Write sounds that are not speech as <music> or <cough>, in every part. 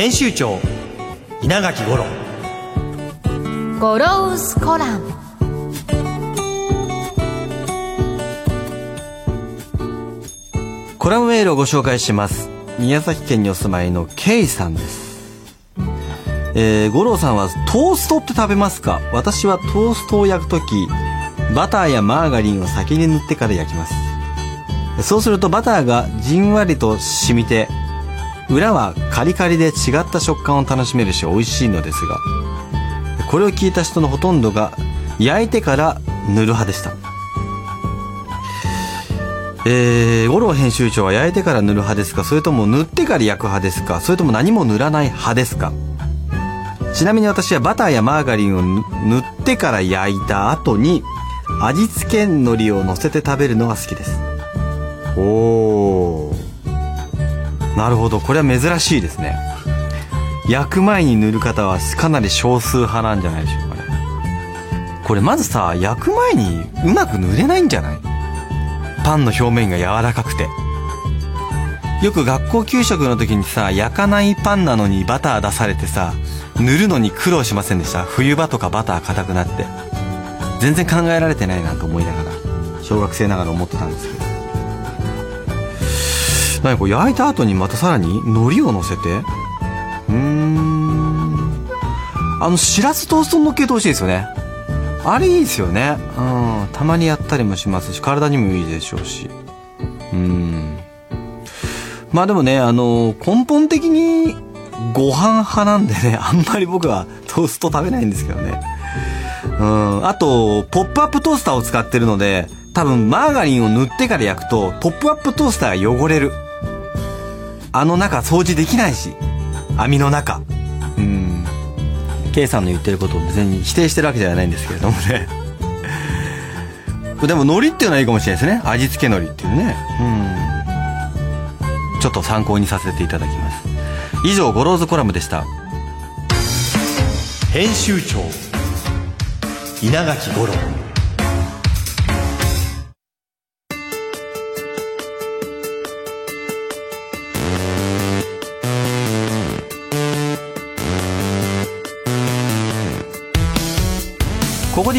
編集長稲垣五郎。ゴロウスコラムコラムメールをご紹介します。宮崎県にお住まいのケイさんです。えー、五郎さんはトーストって食べますか？私はトーストを焼くときバターやマーガリンを先に塗ってから焼きます。そうするとバターがじんわりと染みて裏はカリカリで違った食感を楽しめるし美味しいのですがこれを聞いた人のほとんどが焼いてから塗る派でした。えー、五郎編集長は焼いてから塗る派ですか？それとも塗ってから焼く派ですか？それとも何も塗らない派ですか？ちなみに私はバターやマーガリンを塗ってから焼いた後に味付け海苔を乗せて食べるのが好きです。おー。なるほど。これは珍しいですね。焼く前に塗る方はかなり少数派なんじゃないでしょうかね。これまずさ焼く前にうまく塗れないんじゃない？パンの表面が柔らかくて。よく学校給食の時にさ焼かないパンなのにバター出されてさ塗るのに苦労しませんでした？冬場とかバター硬くなって。全然考えられてないなと思いながら小学生ながら思ってたんですけど。何こう焼いた後にまたさらに海苔を乗せて？うーん。あのしらすトーストのっけてほしいですよね。あれいいですよね。うん。たまにやったりもしますし体にもいいでしょうし。うん。まあでもねあの根本的にご飯派なんでねあんまり僕はトースト食べないんですけどね。うん。あとポップアップトースターを使ってるので多分マーガリンを塗ってから焼くとポップアップトースターが汚れる。あの中掃除できないし。網の中。うん。K さんの言ってることを別に否定してるわけではないんですけれどもね。<laughs> でも海苔っていうのはいいかもしれないですね。味付け海苔っていうね。うん。ちょっと参考にさせていただきます。以上ゴローズコラムでした。編集長稲垣五郎。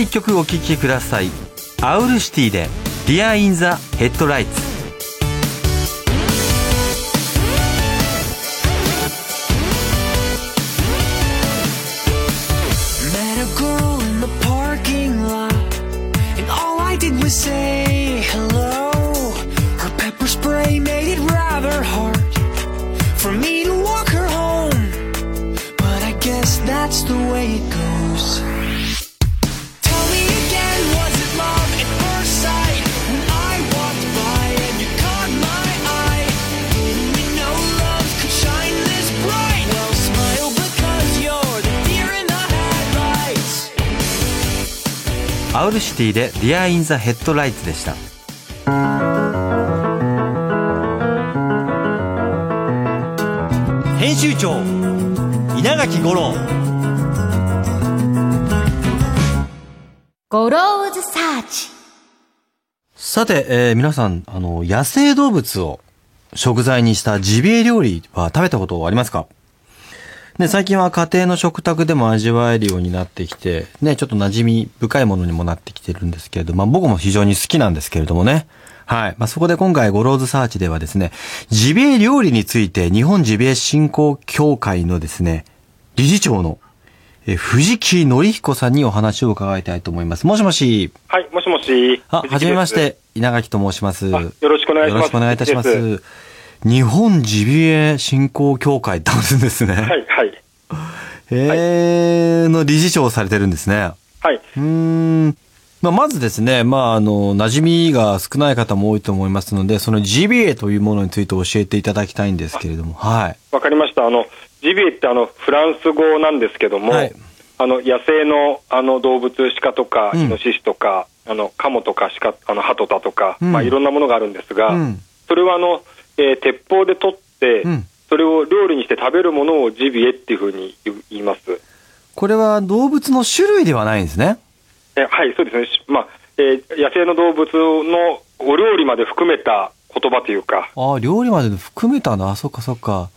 一曲お聴きくださいアウルシティで「Dear in the Headlights」ルシティで「Dear in the Headlights」でした。編集長稲垣吾郎。ゴローズサーチ。さて、えー皆さんあの野生動物を食材にしたジビエ料理は食べたことありますか？ね、最近は家庭の食卓でも味わえるようになってきて、ね、ちょっと馴染み深いものにもなってきてるんですけれど、まあ僕も非常に好きなんですけれどもね。はい。まあそこで今回ゴローズサーチではですね、ジビエ料理について日本ジビエ振興協会のですね、理事長の、えー藤木則彦さんにお話を伺いたいと思います。もしもし。はい、もしもし。あ、はじめまして、稲垣と申します。あよろしくお願いしますよろしくお願いいたしま。す日本ジビエ振興協会ってあるんですね。す。はい、はい。えー、の理事長をされてるんですね。はい。うーん。まあ、まずですね、まあ、あの、馴染みが少ない方も多いと思いますので、そのジビエというものについて教えていただきたいんですけれども、はい。わかりました。あの、ジビエってあの、フランス語なんですけども、はいあの、野生のあの動物、鹿とか、うんイノシシとか、あの、カモとか鹿、あの、ハトタとか、うんまあ、いろんなものがあるんですが、うんそれはあの、えー鉄砲で取って、うんそれを料理にして食べるものをジビエっていうふうに言います。これは動物の種類ではないんですね。えはい、そうですね。しまあ、えー野生の動物のお料理まで含めた言葉というか、ああ、料理まで含めたな。あそっかそっか。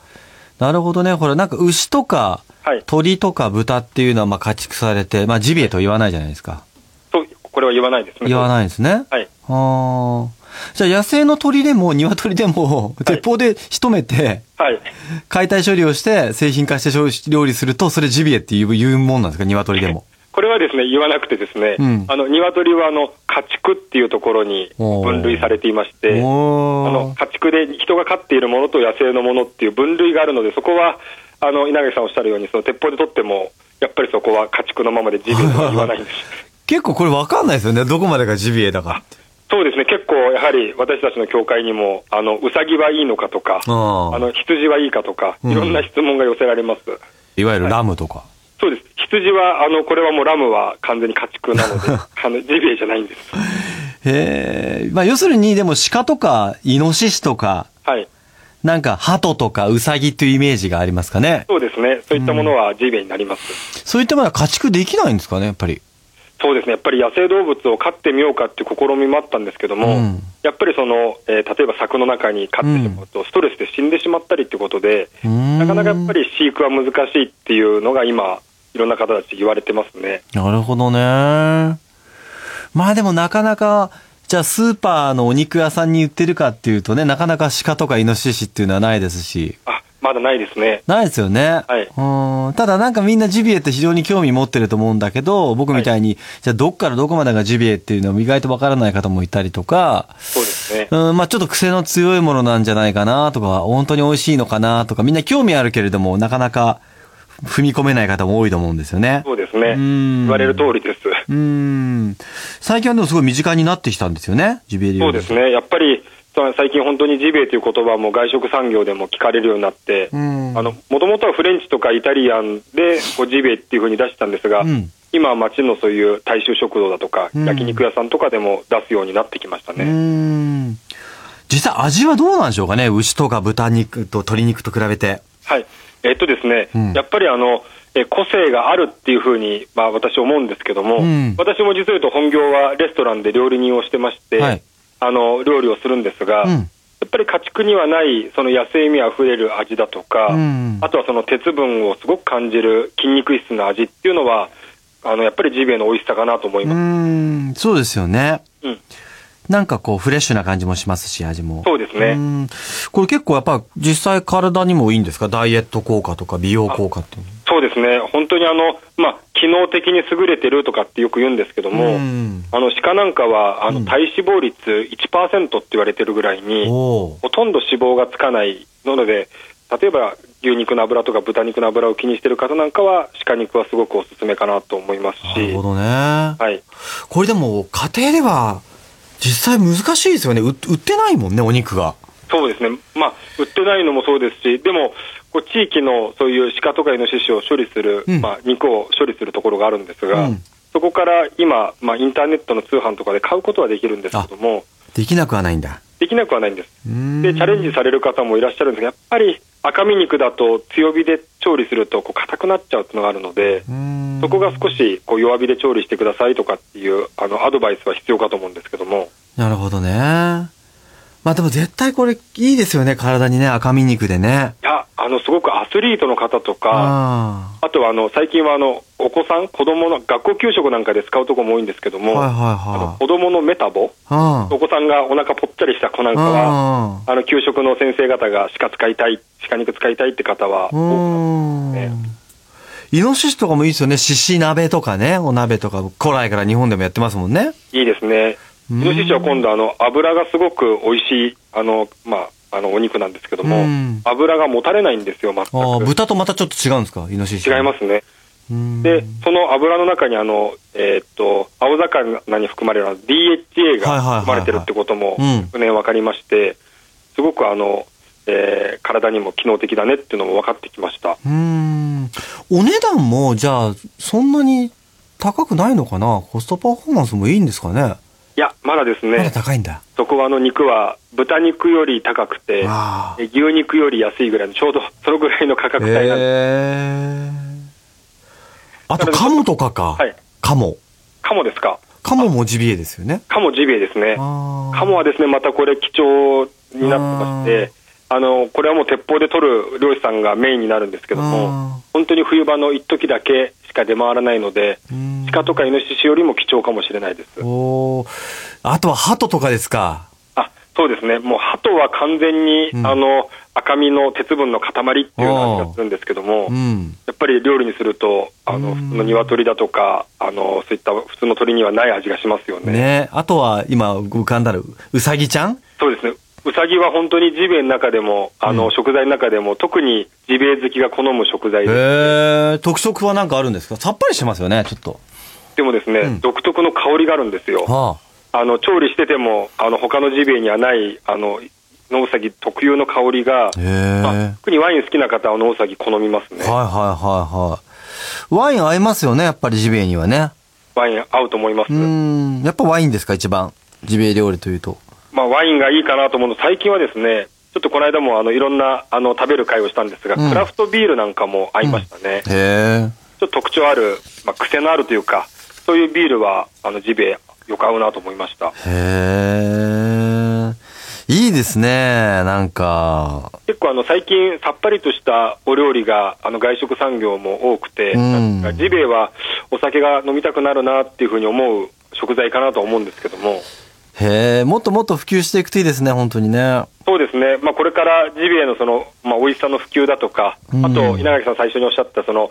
なるほどね。ほら、なんか牛とか、はい、鳥とか豚っていうのはまあ家畜されて、まあジビエと言わないじゃないですか。と、これは言わないですね。言わないんですね。はい。ああ。じゃあ野生の鳥でも鶏でも、鉄砲で仕留めて、はい。解体処理をして製品化して料理すると、それジビエっていう言うもんなんですか？鶏でも。<laughs> これはですね、言わなくてですね、うんあの、鶏はあの、家畜っていうところに分類されていまして、あおの、ー家畜で人が飼っているものと野生のものっていう分類があるので、そこは、あの、稲垣さんおっしゃるように、その鉄砲で取っても、やっぱりそこは家畜のままでジビエとは言わないんです。<laughs> 結構これ分かんないですよね。どこまでがジビエだかって。そうですね、結構やはり私たちの教会にも、あの、うさぎはいいのかとか、あの、羊はいいかとか、うんいろんな質問が寄せられます。いわゆるラムとか。そうです。羊は、あの、これはもうラムは完全に家畜なので、<laughs> あの、ジビエじゃないんです。まあ要するにでも鹿とかイノシシとか、はい。なんか鳩とかウサギというイメージがありますかね。そうですね。そういったものはジビエになります。そういったものは家畜できないんですかね、やっぱり。そうですね。やっぱり野生動物を飼ってみようかっていう試みもあったんですけども、うんやっぱりその、えー例えば柵の中に飼ってしまうと、ストレスで死んでしまったりってことで、うーんなかなかやっぱり飼育は難しいっていうのが今、いろんな方たち言われてますね。なるほどね。まあでもなかなか、じゃあスーパーのお肉屋さんに売ってるかっていうとね、なかなか鹿とかイノシシっていうのはないですし。あ、まだないですね。ないですよね。はいうんただなんかみんなジビエって非常に興味持ってると思うんだけど、僕みたいに、じゃあどっからどこまでがジビエっていうのを意外とわからない方もいたりとか、そうですね。うん、まあちょっと癖の強いものなんじゃないかなとか、本当に美味しいのかなとか、みんな興味あるけれども、なかなか踏み込めない方も多いと思うんですよね。そうですね。うん言われる通りです。うん。最近はでもすごい身近になってきたんですよね、ジビエ料理。そうですね。やっぱり、最近本当にジビエという言葉も外食産業でも聞かれるようになって、もともとはフレンチとかイタリアンでこうジビエっていうふうに出してたんですが、うん今は街のそういう大衆食堂だとか、うん焼肉屋さんとかでも出すようになってきましたうね。ん。実際味はどうなんでしょうかね？牛とか豚肉と鶏肉と比べて。はい。えっとですね、うんやっぱりあの、え個性があるっていうふうに、まあ私思うんですけども、うん私も実を言うと本業はレストランで料理人をしてまして、はいあの、料理をするんですが、うん。やっぱり家畜にはないその野生味あふれる味だとか、うんあとはその鉄分をすごく感じる筋肉質の味っていうのは、あのやっぱりジビエの美味しさかなと思いうます。ん、そうですよね。うん。なんかこうフレッシュな感じもしますし、味も。そうですね。ん。これ結構やっぱ実際体にもいいんですか？ダイエット効果とか美容効果っていうそうですね、本当にあの、まあ、機能的に優れてるとかってよく言うんですけども、うんあの鹿なんかはあのうん体脂肪率1%って言われてるぐらいに、おーほとんど脂肪がつかないので、例えば牛肉の油とか豚肉の油を気にしてる方なんかは、鹿肉はすごくおすすめかなと思いますし、なるほどね。はい、これでも家庭では実際難しいですよね。う売ってないもんね、お肉が。そうですね、まあ、売ってないのもそうですし、でも、こう地域のそういう鹿とかイノシシを処理する、うんまあ、肉を処理するところがあるんですが、うんそこから今、まあ、インターネットの通販とかで買うことはできるんですけども、できなくはないんだ。できなくはないんです。んで、チャレンジされる方もいらっしゃるんですが、やっぱり赤身肉だと強火で調理するとこう硬くなっちゃうっていうのがあるので、んそこが少しこう弱火で調理してくださいとかっていうあのアドバイスは必要かと思うんですけども、なるほどね。まあでも絶対これいいですよね、体にね、赤身肉でね。いや、あの、すごくアスリートの方とか、ああとはあの最近はあのお子さん、子供の学校給食なんかで使うところも多いんですけどあ。も、はいはいあのはい。子供のメタボ、あお子さんがお腹ぽっちゃりした子なんかは、あ。あの給食の先生方が鹿使いたい、鹿肉使いたいって方は多くね。イノシシとかもいいですよね。獅子鍋とかね。お鍋とか、古来から日本でもやってますもんね。いいですね。イノシシは今度あの油がすごく美味しいあのまああのお肉なんですけども、うん油が持たれないんですよ全く。ああ、豚とまたちょっと違うんですか？イノシシ。違いますね。うん。で、その油の中にあの、えーっと、青魚に含まれる DHA が含まれてるってことも去年分かりまして、すごくあの、えー体にも機能的だねっていうのも分かってきました。うーん。お値段も、じゃあ、そんなに高くないのかな？コストパフォーマンスもいいんですかね？いや、まだですまだね、高いんだ。そこはあの肉は豚肉より高くて、牛肉より安いぐらいの、ちょうどそのぐらいの価格帯なんです。へえ。あと、カモとかか。はいカモ。カモですかカモもジビエですよね。カモジビエですね。あーカモはですね、またこれ貴重になってまして、あの、これはもう鉄砲で取る漁師さんがメインになるんですけどあも、本当に冬場の一時だけしか出回らないのでうん、鹿とかイノシシよりも貴重かもしれないです。おーあとはハトとかですか？あ、そうですね。もう鳩は完全に、うんあの、赤身の鉄分の塊っていう味がするんですけども、うん。やっぱり料理にすると、あの、うん普通の鶏だとか、あの、そういった普通の鳥にはない味がしますよね。ねあとは、今浮かんだら、うさぎちゃん？そうですね。うさぎは本当にジビエの中でも、あの、うん食材の中でも、特にジビエ好きが好む食材へです。え、特色はなんかあるんですか？さっぱりしてますよね、ちょっと。でもですね、うん独特の香りがあるんですよ。はあの、調理してても、あの、他のジビエにはない、あの、ノウサギ特有の香りが。まあはい特にワイン好きな方はノウサギ好みますね。はいはいはい。ワイン合いますよね、やっぱりジビエにはね。ワイン合うと思います。うーん。やっぱワインですか、一番。ジビエ料理というと。まあ、ワインがいいかなと思うの、最近はですね、ちょっとこの間もあのいろんなあの食べる会をしたんですが、うんクラフトビールなんかも合いましたね。へえ。ちょっと特徴ある、まあ、癖のあるというか、そういうビールはあのジビエ、よく合うなと思いました。へえ。いいですね、なんか。結構あの最近、さっぱりとしたお料理があの外食産業も多くて、うんジビエはお酒が飲みたくなるなっていうふうに思う食材かなと思うんですけども、へえ、もっともっと普及していくといいですね、本当にね。そうですね、まあ、これからジビエのその、まあ、美味しさの普及だとか、うんあと稲垣さん、最初におっしゃったその、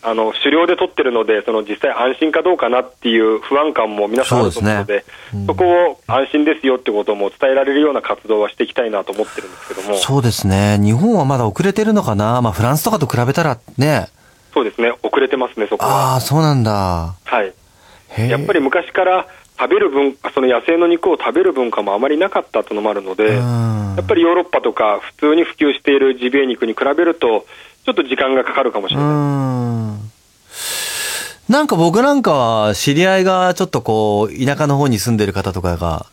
あの狩猟で取ってるので、その実際安心かどうかなっていう不安感も皆さんあると思うので、そうですねうんそこを安心ですよってことも伝えられるような活動はしていきたいなと思ってるんですけども、そうですね。日本はまだ遅れてるのかな？まあ、フランスとかと比べたらね。そうですね、遅れてますね、そこあは。あ、そうなんだ。はい、へえ。やっぱり昔から食べる文その野生の肉を食べる文化もあまりなかったというのもあるので、うんやっぱりヨーロッパとか、普通に普及しているジビエ肉に比べると、ちょっと時間がかかるかもしれうない。ん。なんか僕なんかは知り合いがちょっとこう、田舎の方に住んでる方とかが、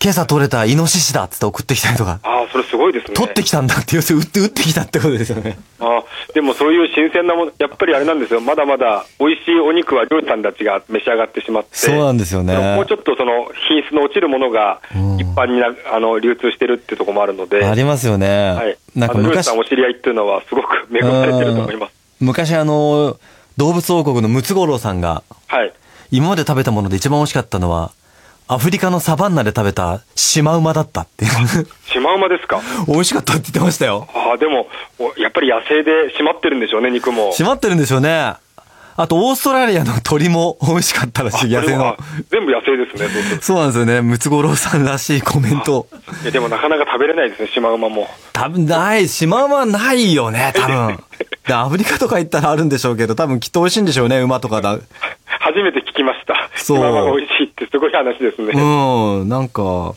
今朝取れたイノシシだっつって送ってきたりとか、ああ、それすごいですね。取ってきたんだって、要するに撃って撃ってきたってことですよね。ああでもそういう新鮮なもの、やっぱりあれなんですよ、まだまだ美味しいお肉は漁師さんたちが召し上がってしまって、そうなんですよね。もうちょっとその品質の落ちるものがうん一般にな、あの流通してるっていうところもあるので、ありますよね。はい、なんか昔さん、お知り合いっていうのは、すごく恵まれてると思います。昔あの、動物王国のムツゴロウさんが、はい、今まで食べたもので一番美味しかったのは、アフリカのサバンナで食べたシマウマだったっていう。シマウマですか、美味しかったって言ってましたよ。ああでも、おやっぱり野生で締まってるんでしょうね、肉も。閉まってるんでしょうね。あと、オーストラリアの鳥も美味しかったらしい、野生のあ。全部野生ですね、そうなんですよね。ムツゴロウさんらしいコメント。いやでもなかなか食べれないですね、シマウマも。多分ない、シマウマはないよね、多分。<laughs> で、アフリカとか行ったらあるんでしょうけど、多分きっと美味しいんでしょうね、馬とかだ。初めて聞きました。シそうマウマが美味しいってすごい話ですね。うん、なんか、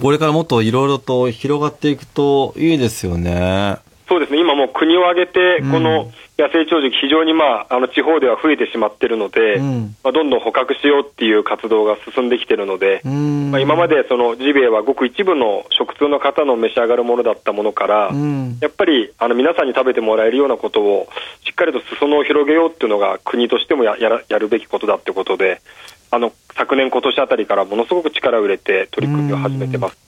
これからもっといろいろと広がっていくといいですよね。そうですね、今もう国を挙げて、うんこの野生鳥獣、非常に、まあ、あの地方では増えてしまってるので、うんまあ、どんどん捕獲しようっていう活動が進んできてるので、うん。まあ、今までそのジビエはごく一部の食通の方の召し上がるものだったものから、うん。やっぱりあの皆さんに食べてもらえるようなことを、しっかりと裾野を広げようっていうのが、国としてもややらやるべきことだってことで、あの昨年、今年あたりからものすごく力を入れて取り組みを始めてます。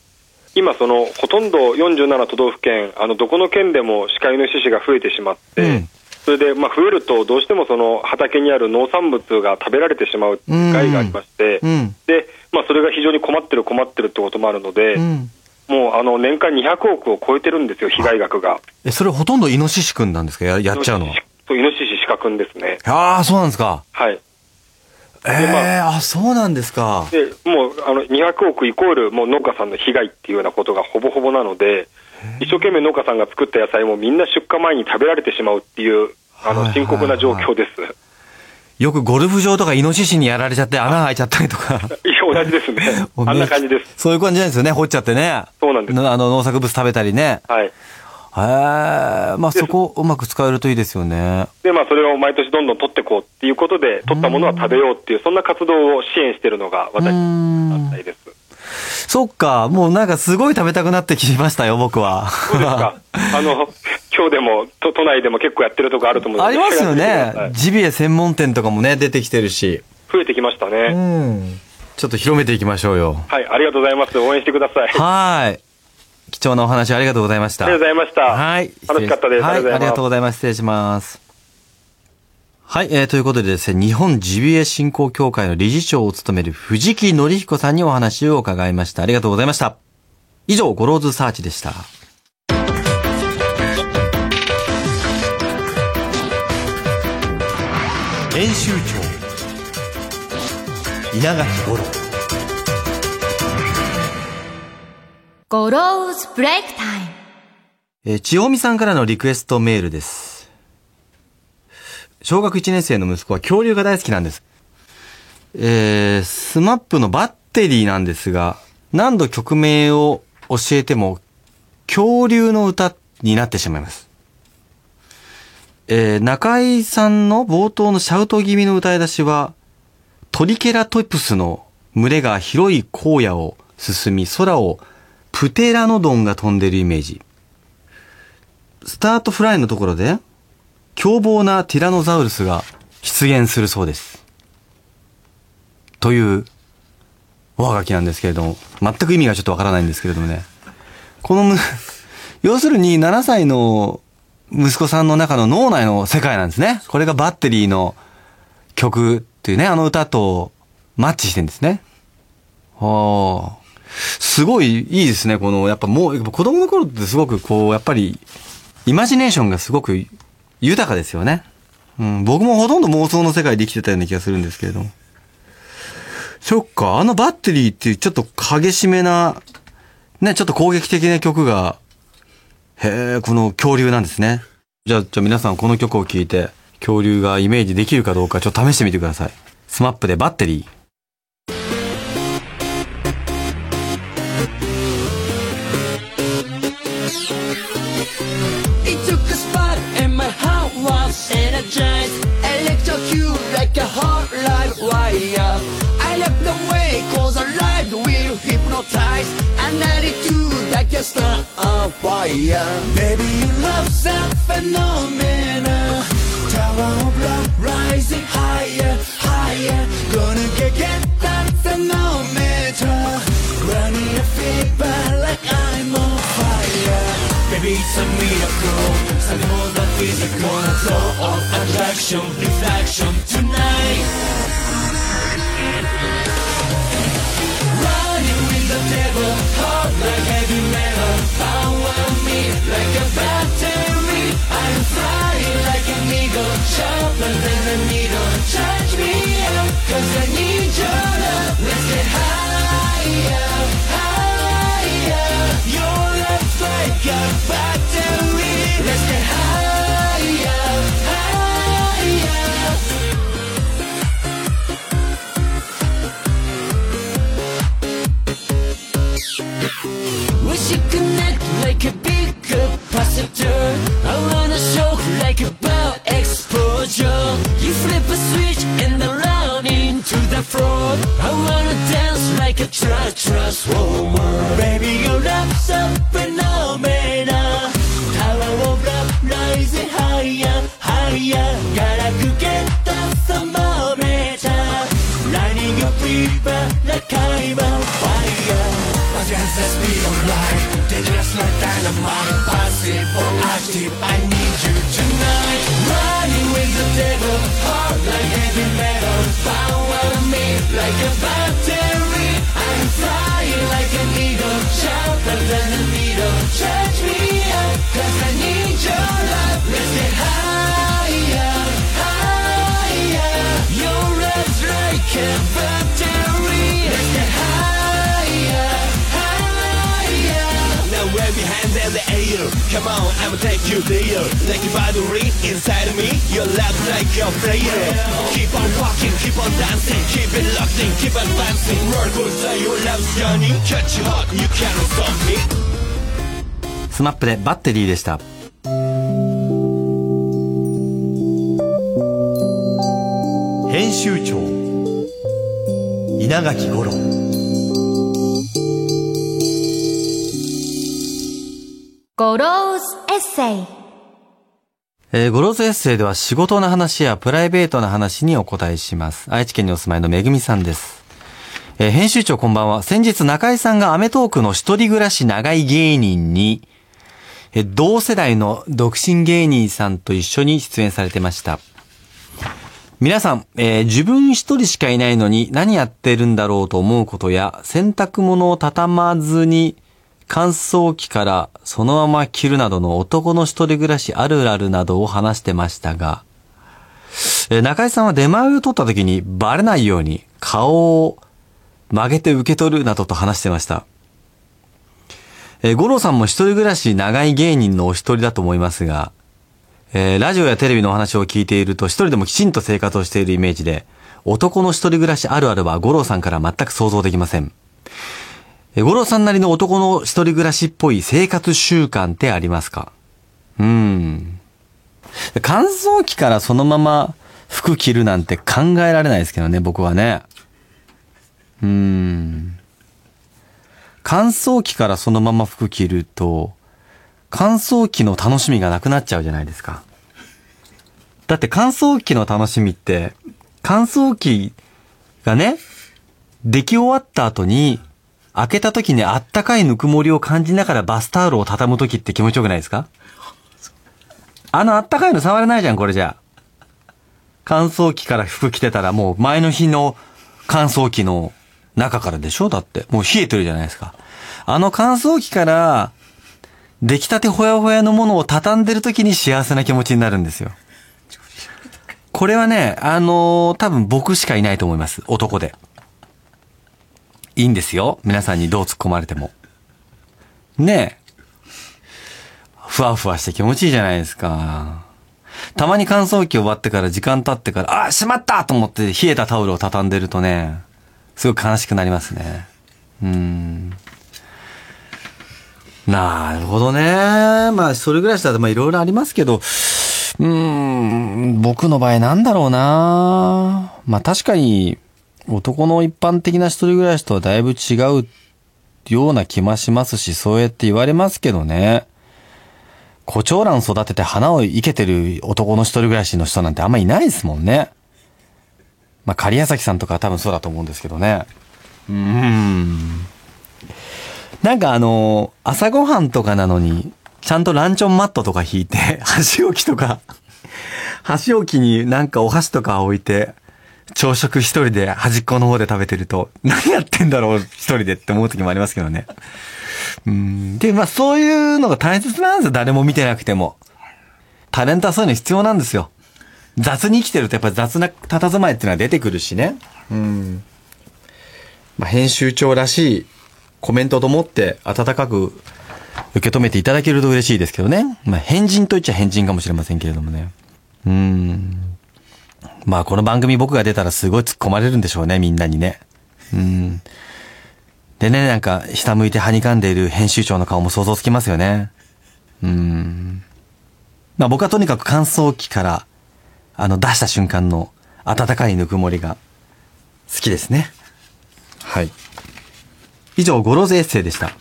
今、そのほとんど47都道府県、あのどこの県でも鹿イノシシが増えてしまって、うんそれでまあ増えると、どうしてもその畑にある農産物が食べられてしまう害がありまして、うん。でまあ、それが非常に困ってる、困ってるってこともあるので、うん。もうあの年間200億を超えてるんですよ、被害額が。え、それほとんどイノシシくんなんですか？ややっちゃうのは。そうイノシシ鹿くんですね。ああ、そうなんですか。はい。ええあ、そうなんですか。でもうあの200億イコールもう農家さんの被害っていうようなことがほぼほぼなので、一生懸命農家さんが作った野菜もみんな出荷前に食べられてしまうっていうあはいはいはいの深刻な状況です。よくゴルフ場とかイノシシにやられちゃって穴開いちゃったりとか。いや、同じですね。あんな感じです。そういう感じなんですよね、掘っちゃってね。そうなんですあの、農作物食べたりね。はい。へえ、まあそこうまく使えるといいですよね。で、まあ、それを毎年どんどん取っていこうっていうことで、取ったものは食べようっていう、そんな活動を支援しているのが私の団体です。そっか、もうなんかすごい食べたくなってきましたよ、僕は。そうですか。<laughs> あの、今日でも、都都内でも結構やってるとこあると思うのでありますよねはい。ジビエ専門店とかもね、出てきてるし。増えてきましたうね。ん。ちょっと広めていきましょうよ。はい、ありがとうございます。応援してください。はい。貴重なお話ありがとうございました。ありがとうございました。はい。楽しかったです。はい、ありがとううございます。失礼します。はい、えー、ということでですね、日本ジビエ振興協会の理事長を務める藤木則彦さんにお話を伺いました。ありがとうございました。以上、ゴローズサーチでした。編集長稲垣五郎ゴローズブレイクタイム。えー、千代美さんからのリクエストメールです。小学1年生の息子は恐竜が大好きなんです。えー、スマップのバッテリーなんですが、何度曲名を教えても、恐竜の歌になってしまいます。えー、中居さんの冒頭のシャウト気味の歌い出しは、トリケラトプスの群れが広い荒野を進み、空をプテラノドンが飛んでるイメージ。スタートフライのところで、凶暴なティラノザウルスが出現するそうです。という、おはがきなんですけれども、全く意味がちょっとわからないんですけれどもね。このむ、<laughs> 要するに7歳の息子さんの中の脳内の世界なんですね。これがバッテリーの曲っていうね、あの歌とマッチしてんですね。はあ。すごいいいですね。この、やっぱもう、やっぱ子供の頃ってすごくこう、やっぱり、イマジネーションがすごく豊かですよね。うん、僕もほとんど妄想の世界で生きてたような気がするんですけれども。そっか、あのバッテリーっていうちょっと激しめな、ね、ちょっと攻撃的な曲が、へえ、この恐竜なんですね。じゃあ、じゃあ皆さんこの曲を聴いて、恐竜がイメージできるかどうかちょっと試してみてください。スマップでバッテリー。Was energized Electrocute like a hot live wire. I left the way cause I like the will hypnotize An attitude that can start a fire Baby you love some phenomena. Tower of love rising higher, higher. Gonna get, get that thermometer Running a fever like on fire Baby, it's a miracle. Something more than physical Flow of attraction, reflection tonight. Running with the devil Hot like heavy metal. Power me like a battery. I'm flying like an eagle Sharper than a needle. Charge me up Cause I need your like a battery dynamite Passive or active I need you tonight. Running with the devil Heart like heavy metal. Power me like a battery. I'm flying like an eagle Sharper than a needle. Charge me up Cause I need your love. Let's get higher real Come on I'ma take you there Like a battery inside of me Your love like a player Keep on walking keep on dancing Keep it locked in keep advancing Roller coaster your love's journey Catch your heart you can't stop me スマップでバッテリーでした。編集長稲垣五郎ゴローズエッセイえー、ゴローズエッセイでは仕事の話やプライベートな話にお答えします。愛知県にお住まいのめぐみさんです。えー編集長こんばんは。先日中居さんがアメトークの一人暮らし長い芸人に、えー同世代の独身芸人さんと一緒に出演されてました。皆さん、えー自分一人しかいないのに何やってるんだろうと思うことや、洗濯物を畳まずに乾燥機からそのまま着るなどの男の一人暮らしあるあるなどを話してましたが、え中井さんは出前を取った時にバレないように顔を曲げて受け取るなどと話してました。えー五郎さんも一人暮らし長い芸人のお一人だと思いますが、えーラジオやテレビのお話を聞いていると一人でもきちんと生活をしているイメージで、男の一人暮らしあるあるは五郎さんから全く想像できません。え五郎さんなりの男の一人暮らしっぽい生活習慣ってありますか？うん。乾燥機からそのまま服着るなんて考えられないですけどね、僕はね。うん。乾燥機からそのまま服着ると、乾燥機の楽しみがなくなっちゃうじゃないですか。だって乾燥機の楽しみって、乾燥機がね、出来終わった後に、開けた時にあったかいぬくもりを感じながらバスタオルを畳む時って気持ちよくないですか？あのあったかいの触れないじゃん、これじゃ。乾燥機から服着てたらもう前の日の乾燥機の中からでしょ？だって。もう冷えてるじゃないですか。あの乾燥機から出来たてほやほやのものを畳んでる時に幸せな気持ちになるんですよ。これはね、あのー多分僕しかいないと思います。男で。いいんですよ。皆さんにどう突っ込まれても。ねえ。ふわふわして気持ちいいじゃないですか。たまに乾燥機終わってから時間経ってから、あ、しまったと思って冷えたタオルを畳んでるとね、すごく悲しくなりますね。うん。なるほどね。まあ、それぐらいしたら、まあ、いろいろありますけど、うん、僕の場合なんだろうな。まあ、確かに、男の一般的な一人暮らしとはだいぶ違うような気もしますし、そうやって言われますけどね。胡蝶蘭育てて花を生けてる男の一人暮らしの人なんてあんまいないですもんね。まあ、狩谷崎さんとか多分そうだと思うんですけどね。うーん。なんかあの、朝ごはんとかなのに、ちゃんとランチョンマットとか引いて、<laughs> 箸置きとか、箸置きになんかお箸とか置いて、朝食一人で端っこの方で食べてると、何やってんだろう一人でって思う時もありますけどね。うん。で、まあそういうのが大切なんですよ。誰も見てなくても。タレントはそういうの必要なんですよ。雑に生きてるとやっぱり雑な佇まいっていうのは出てくるしね。うん。まあ編集長らしいコメントと思って温かく受け止めていただけると嬉しいですけどね。まあ変人と言っちゃ変人かもしれませんけれどもね。うん。まあこの番組僕が出たらすごい突っ込まれるんでしょうね、みんなにね。うん。でね、なんか下向いてはにかんでいる編集長の顔も想像つきますよね。うん。まあ僕はとにかく乾燥機からあの出した瞬間の温かいぬくもりが好きですね。はい。以上、ゴローズエッセイでした。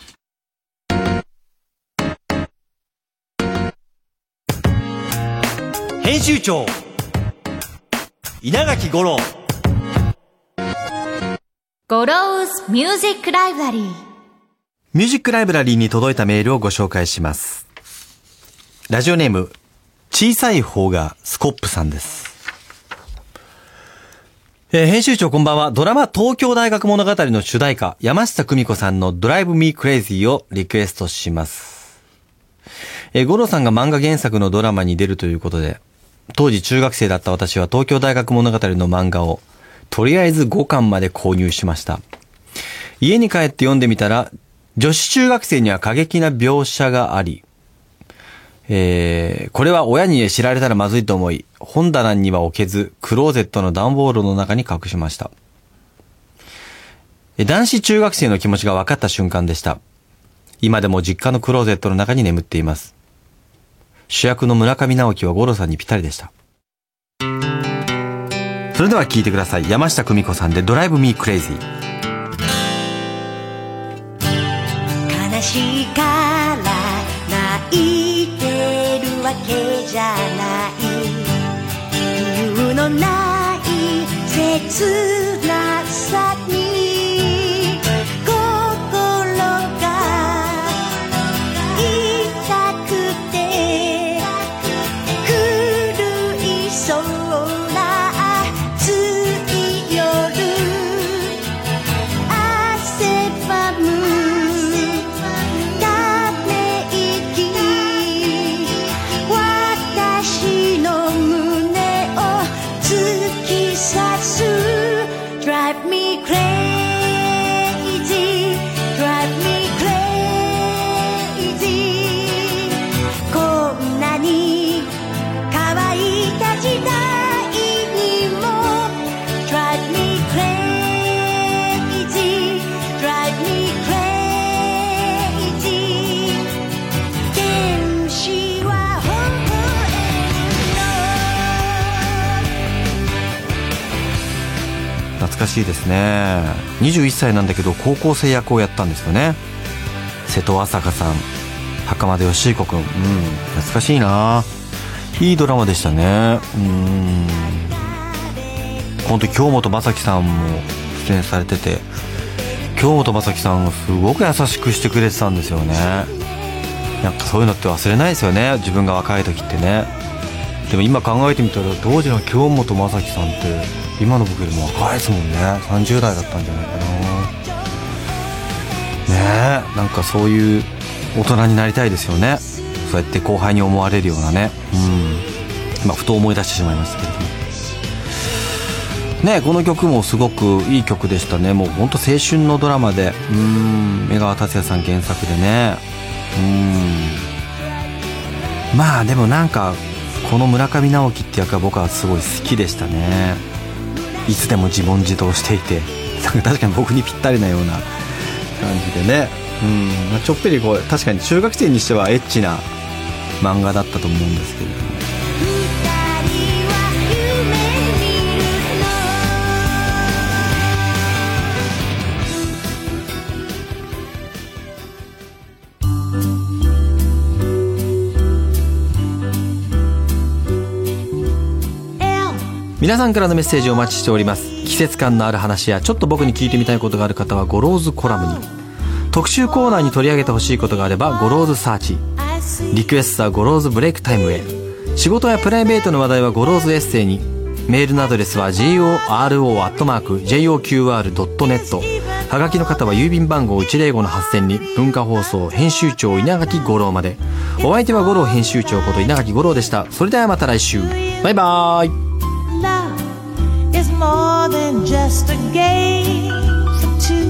編集長稲垣吾郎ゴローズミュージックライブラリーミュージックライブラリーに届いたメールをご紹介します。ラジオネーム、小さい方がスコップさんです。えー編集長こんばんは。ドラマ東京大学物語の主題歌、山下久美子さんの Drive Me Crazy をリクエストします。えー、五郎さんが漫画原作のドラマに出るということで、当時中学生だった私は東京大学物語の漫画を、とりあえず5巻まで購入しました。家に帰って読んでみたら、女子中学生には過激な描写があり、えー、これは親に知られたらまずいと思い、本棚には置けず、クローゼットの段ボールの中に隠しました。男子中学生の気持ちが分かった瞬間でした。今でも実家のクローゼットの中に眠っています。主役の村上直樹は五郎さんにぴったりでした。それでは聞いてください。山下久美子さんでドライブミークレイジー。悲しいから泣いてるわけじゃない理由のない切懐かしいですね。21歳なんだけど高校生役をやったんですよね。瀬戸朝香さん袴田義彦君うん懐かしいな。いいドラマでしたね。うん。本当に京本政樹さんも出演されてて京本政樹さんがすごく優しくしてくれてたんですよね。なんかそういうのって忘れないですよね。自分が若い時ってね。でも今考えてみたら当時の京本政樹さんって今の僕よりも若いですもんね。30代だったんじゃないかな。ねえなんかそういう大人になりたいですよね。そうやって後輩に思われるようなね。うん。まあふと思い出してしまいましたけれども。ねこの曲もすごくいい曲でしたね。もうほんと青春のドラマで。うん。江川達也さん原作でね。うん。まあでもなんかこの村上直樹って役は僕はすごい好きでしたね。いつでも自問自答していて <laughs> 確かに僕にぴったりなような感じでね。うん、まあ、ちょっぴりこう確かに中学生にしてはエッチな漫画だったと思うんですけれども。皆さんからのメッセージをお待ちしております。季節感のある話やちょっと僕に聞いてみたいことがある方はゴローズコラムに。特集コーナーに取り上げてほしいことがあればゴローズサーチ。リクエストはゴローズブレイクタイムへ。仕事やプライベートの話題はゴローズエッセイに。メールのアドレスは goro.joqr.net はがきの方は郵便番号105-8000に。文化放送編集長稲垣吾郎まで。お相手は吾郎編集長こと稲垣吾郎でした。それではまた来週。バイバーイ。More than just a game for two.